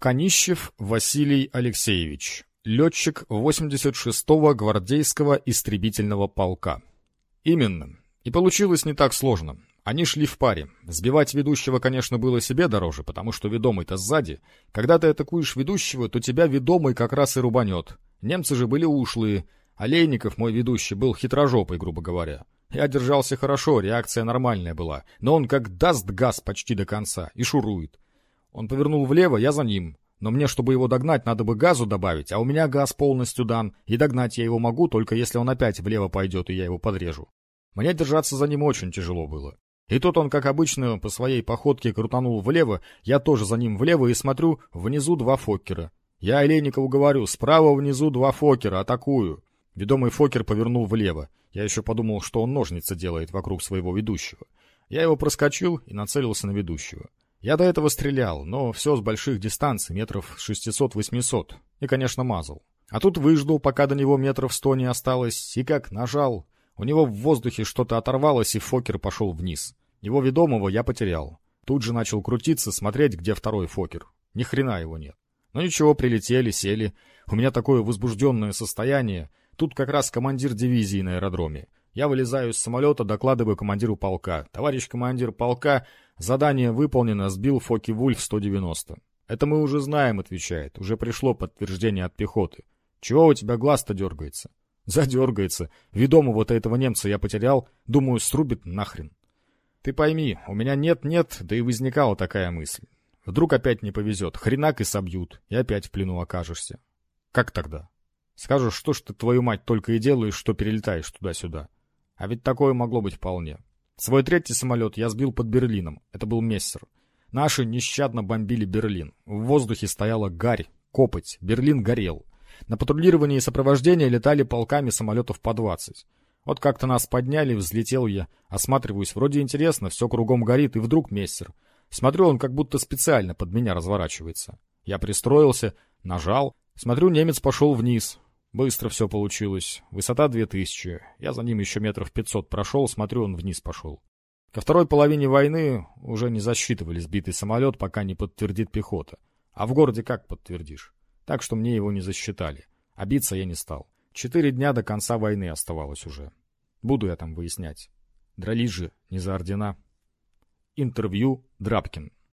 Конищев Василий Алексеевич, летчик 86-го гвардейского истребительного полка. Именно. И получилось не так сложно. Они шли в паре. Сбивать ведущего, конечно, было себе дороже, потому что ведомый-то сзади. Когда ты атакуешь ведущего, то тебя ведомый как раз и рубанет. Немцы же были ушлые. Олейников, мой ведущий, был хитрожопый, грубо говоря. Я держался хорошо, реакция нормальная была. Но он как даст газ почти до конца и шурует. Он повернул влево, я за ним. Но мне, чтобы его догнать, надо бы газу добавить, а у меня газ полностью дан, и догнать я его могу, только если он опять влево пойдет, и я его подрежу. Мне держаться за ним очень тяжело было. И тут он, как обычно, по своей походке крутанул влево, я тоже за ним влево и смотрю, внизу два Фоккера. Я Олейникову говорю, справа внизу два Фоккера, атакую. Ведомый Фокер повернул влево. Я еще подумал, что он ножницы делает вокруг своего ведущего. Я его проскочил и нацелился на ведущего. Я до этого стрелял, но все с больших дистанций, метров 600-800, и, конечно, мазал. А тут выждал, пока до него метров сто не осталось, и как нажал. У него в воздухе что-то оторвалось, и Фокер пошел вниз. Его ведомого я потерял. Тут же начал крутиться, смотреть, где второй Фокер. Ни хрена его нет. Но ничего, прилетели, сели. У меня такое возбужденное состояние. Тут как раз командир дивизии на аэродроме. Я вылезаю из самолета, докладываю командиру полка. Товарищ командир полка, задание выполнено, сбил Фоки Вульф 190. Это мы уже знаем, отвечает. Уже пришло подтверждение от пехоты. Чего у тебя глаз-то дергается? Задергается. Ведомого-то этого немца я потерял. Думаю, срубит нахрен. Ты пойми, у меня нет-нет, да и возникала такая мысль. Вдруг опять не повезет, хренак и собьют, и опять в плену окажешься. Как тогда? Скажешь, что ж ты, твою мать, только и делаешь, что перелетаешь туда-сюда. А ведь такое могло быть вполне. Свой третий самолет я сбил под Берлином. Это был Мессер. Наши нещадно бомбили Берлин. В воздухе стояла гарь, копоть. Берлин горел. На патрулировании и сопровождении летали полками самолетов по 20. Вот как-то нас подняли, взлетел я. Осматриваюсь, вроде интересно, все кругом горит, и вдруг Мессер. Смотрю, он как будто специально под меня разворачивается. Я пристроился, нажал. Смотрю, немец пошел вниз. Быстро все получилось. Высота 2000. Я за ним еще метров 500 прошел, смотрю, он вниз пошел. Ко второй половине войны уже не засчитывали сбитый самолет, пока не подтвердит пехота. А в городе как подтвердишь? Так что мне его не засчитали. А биться я не стал. Четыре дня до конца войны оставалось уже. Буду я там выяснять. Дрались же не за ордена. Интервью Драбкин.